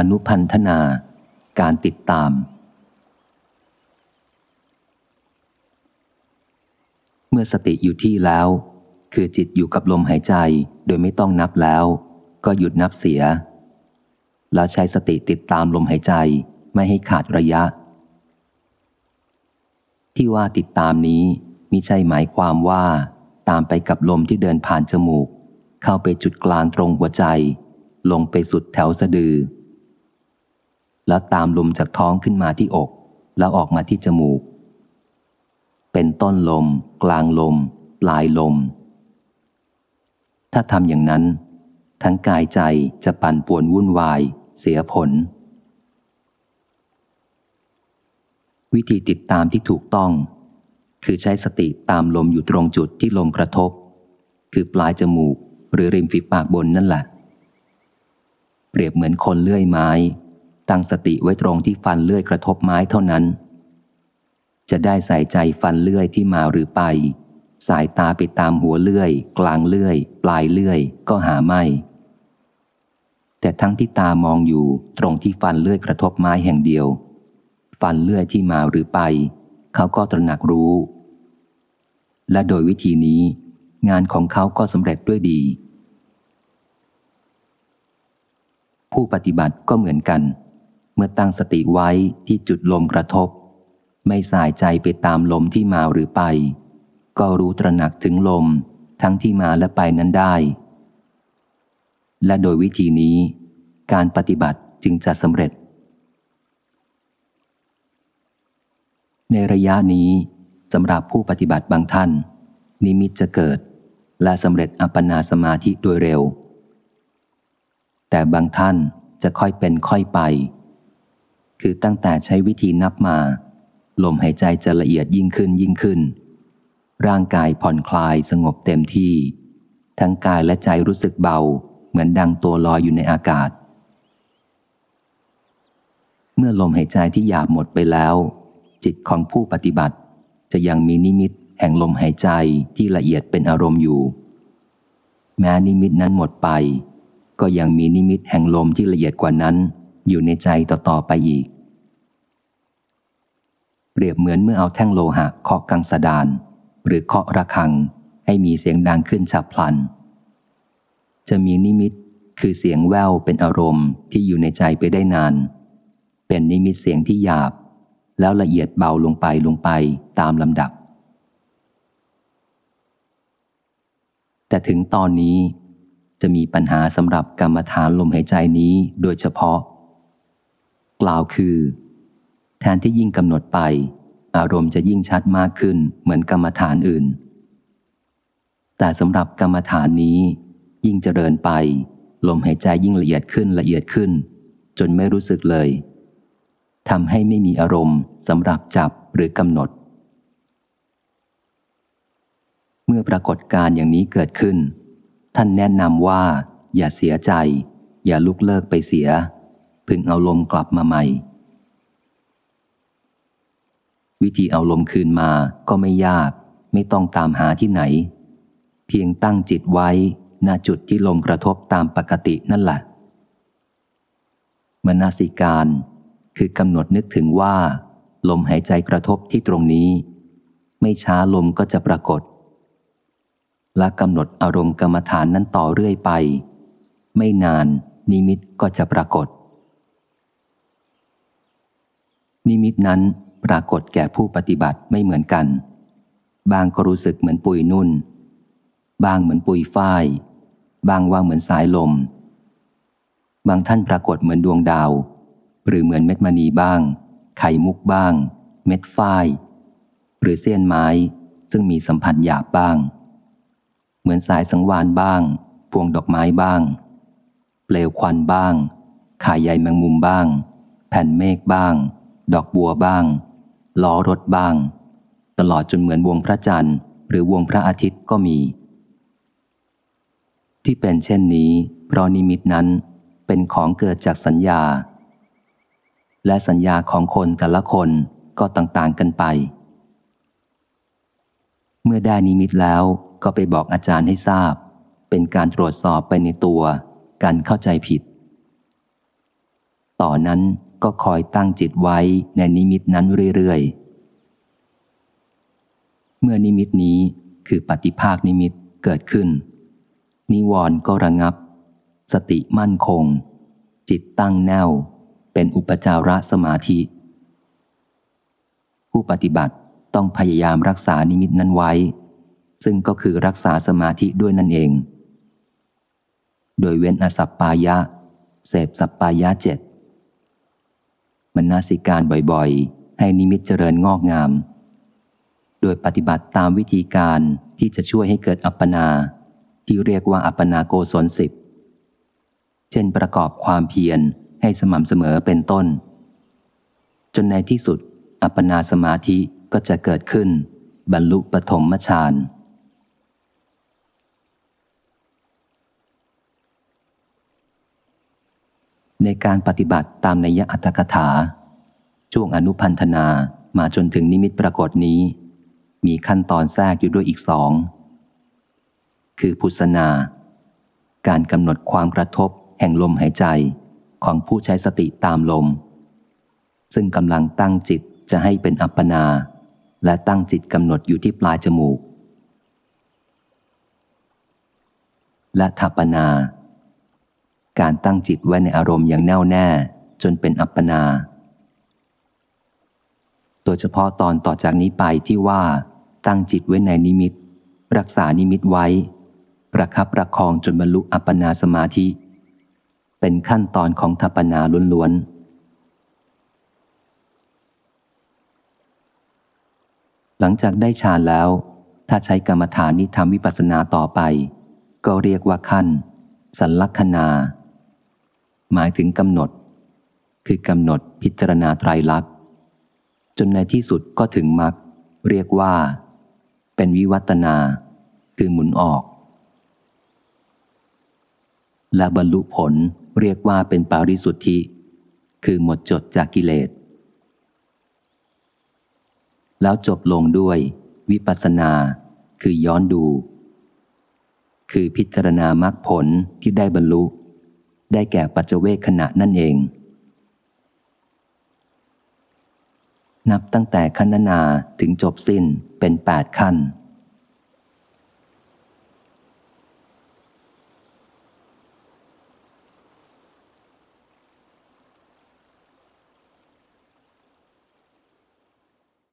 อนุพันธนา การติดตาม เมื่อสติอยู่ที่แล้ว คือจิตอยู่กับลมหายใจโดยไม่ต้องนับแล้ว ก็หยุดนับเสีย แล้วใช้สติติดตามลมหายใจไม่ให้ขาดระยะ ที่ว่าติดตามนี้มิใช่หมายความว่าตามไปกับลมที่เดินผ่านจมูก เข้าไปจุดกลางตรงหัวใจ ลงไปสุดแถวสะดือ แล้วตามลมจากท้องขึ้นมาที่อก แล้วออกมาที่จมูก เป็นต้นลม กลางลม ปลายลม ถ้าทำอย่างนั้น ทั้งกายใจจะปั่นป่วนวุ่นวาย เสียผล วิธีติดตามที่ถูกต้อง คือใช้สติตามลมอยู่ตรงจุดที่ลมกระทบ คือปลายจมูกหรือริมฝีปากบนนั่นแหละ เปรียบเหมือนคนเลื่อยไม้ ตั้งสติไว้ตรงที่ฟันเลื่อยกระทบไม้เท่านั้น จะได้ใส่ใจฟันเลื่อยที่มาหรือไป สายตาไปตามหัวเลื่อย กลางเลื่อย ปลายเลื่อยก็หาไม่ แต่ทั้งที่ตามองอยู่ตรงที่ฟันเลื่อยกระทบไม้แห่งเดียว ฟันเลื่อยที่มาหรือไป เขาก็ตระหนักรู้ และโดยวิธีนี้ งานของเขาก็สำเร็จด้วยดีผู้ปฏิบัติก็เหมือนกัน มื่อตั้งสติไว้ที่จุดลมกระทบ ไม่สายใจไปตามลมที่มาหรือไป ก็รู้ตระหนักถึงลมทั้งที่มาและไปนั้นได้ และโดยวิธีนี้ การปฏิบัติจึงจะสำเร็จ ในระยะนี้สำหรับผู้ปฏิบัติบางท่าน นิมิตจะเกิด และสำเร็จอัปปนาสมาธิโดยเร็ว แต่บางท่านจะค่อยเป็นค่อยไป คือตั้งแต่ใช้วิธีนับมา ลมหายใจจะละเอียดยิ่งขึ้นยิ่งขึ้น ร่างกายผ่อนคลายสงบเต็มที่ ทั้งกายและใจรู้สึกเบา เหมือนดังตัวลอยอยู่ในอากาศ เมื่อลมหายใจที่หยาบหมดไปแล้ว จิตของผู้ปฏิบัติ จะยังมีนิมิตแห่งลมหายใจที่ละเอียดเป็นอารมณ์อยู่ แม้นิมิตนั้นหมดไป ก็ยังมีนิมิตแห่งลมที่ละเอียดกว่านั้นอยู่ในใจต่อ ๆ ไปอีก รียบเหมือนเมื่อเอาแท่งโลหะเคาะกังสดาน หรือเคาะระฆัง ให้มีเสียงดังขึ้นฉับพลัน จะมีนิมิตคือเสียงแววเป็นอารมณ์ที่อยู่ในใจไปได้นาน เป็นนิมิตเสียงที่หยาบ แล้วละเอียดเบาลงไปลงไปตามลำดับ แต่ถึงตอนนี้จะมีปัญหาสำหรับกรรมฐานลมหายใจนี้โดยเฉพาะ กล่าวคือ แทนที่ยิ่งกำหนดไป อารมณ์จะยิ่งชัดมากขึ้นเหมือนกรรมฐานอื่น แต่สำหรับกรรมฐานนี้ ยิ่งเจริญไป ลมหายใจยิ่งละเอียดขึ้นละเอียดขึ้น จนไม่รู้สึกเลยทำให้ไม่มีอารมณ์สำหรับจับหรือกำหนด เมื่อปรากฏการอย่างนี้เกิดขึ้น ท่านแนะนำว่า อย่าเสียใจ อย่าลุกเลิกไปเสีย พึงเอาลมกลับมาใหม่ วิธีเอาลมคืนมาก็ไม่ยาก ไม่ต้องตามหาที่ไหน เพียงตั้งจิตไว้ณจุดที่ลมกระทบตามปกตินั่นแหละมนาสิการ คือกำหนดนึกถึงว่า ลมหายใจกระทบที่ตรงนี้ ไม่ช้าลมก็จะปรากฏ และกำหนดอารมณ์กรรมฐานนั้นต่อเรื่อยไป ไม่นานนิมิตก็จะปรากฏ นิมิตนั้น ปรากฏแก่ผู้ปฏิบัติไม่เหมือนกัน บางก็รู้สึกเหมือนปุยนุ่น บางเหมือนปุยฝ้าย บางว่าเหมือนสายลม บางท่านปรากฏเหมือนดวงดาว หรือเหมือนเม็ดมณีบ้าง ไข่มุกบ้าง เม็ดฝ้าย หรือเส้นไม้ซึ่งมีสัมผัสหยาบบ้าง เหมือนสายสังวานบ้าง พวงดอกไม้บ้าง เปลวควันบ้าง ข่ายใยแมงมุมบ้าง แผ่นเมฆบ้าง ดอกบัวบ้าง ล้อรถบ้าง ตลอดจนเหมือนวงพระจันทร์ หรือวงพระอาทิตย์ก็มี ที่เป็นเช่นนี้ เพราะนิมิตนั้นเป็นของเกิดจากสัญญา และสัญญาของคนแต่ละคนก็ต่างๆกันไป เมื่อได้นิมิตแล้วก็ไปบอกอาจารย์ให้ทราบ เป็นการตรวจสอบไปในตัว การเข้าใจผิด ต่อนนั้น ก็คอยตั้งจิตไว้ในนิมิตนั้นเรื่อยๆ เมื่อนิมิตนี้คือปฏิภาคนิมิตเกิดขึ้น นิวรณ์ก็ระงับ สติมั่นคง จิตตั้งแน่วเป็นอุปจาระสมาธิ ผู้ปฏิบัติต้องพยายามรักษานิมิตนั้นไว้ ซึ่งก็คือรักษาสมาธิด้วยนั่นเอง โดยเว้นอสัปปายะ เสพสัปปายะเจ็ด มนาสิการบ่อยๆ ให้นิมิตเจริญงอกงาม โดยปฏิบัติตามวิธีการที่จะช่วยให้เกิดอัปปนา ที่เรียกว่าอัปปนาโกศลสิบเช่นประกอบความเพียรให้สม่ำเสมอเป็นต้น จนในที่สุด อัปปนาสมาธิก็จะเกิดขึ้น บรรลุปฐมฌาน ในการปฏิบัติตามนัยอัตถกถา ช่วงอนุพันธนามาจนถึงนิมิตปรากฏนี้ มีขั้นตอนแทรกอยู่ด้วยอีกสอง คือพุสนา การกำหนดความกระทบแห่งลมหายใจของผู้ใช้สติตามลม ซึ่งกำลังตั้งจิตจะให้เป็นอัปปนา และตั้งจิตกำหนดอยู่ที่ปลายจมูก และทัปปนา การตั้งจิตไว้ในอารมณ์อย่างแน่วแน่ จนเป็นอัปปนา โดยเฉพาะตอนต่อจากนี้ไปที่ว่าตั้งจิตไว้ในนิมิต รักษานิมิตไว้ ประคับประคองจนบรรลุอัปปนาสมาธิ เป็นขั้นตอนของทัปปนาล้วนๆ หลังจากได้ฌานแล้ว ถ้าใช้กรรมฐานนี้ทำวิปัสสนาต่อไป ก็เรียกว่าขั้น สัลลักษณา หมายถึงกำหนด คือกำหนดพิจารณาไตรลักษณ์ จนในที่สุดก็ถึงมรรคเรียกว่า เป็นวิวัตนา คือหมุนออก และบรรลุผลเรียกว่าเป็นปาริสุทธิ คือหมดจดจากกิเลส แล้วจบลงด้วย วิปัสนา คือย้อนดู คือพิจารณามรรคผลที่ได้บรรลุ ได้แก่ปัจเจเวคขณะนั่นเอง นับตั้งแต่ขั้นนาถึงจบสิ้นเป็นแปดขั้น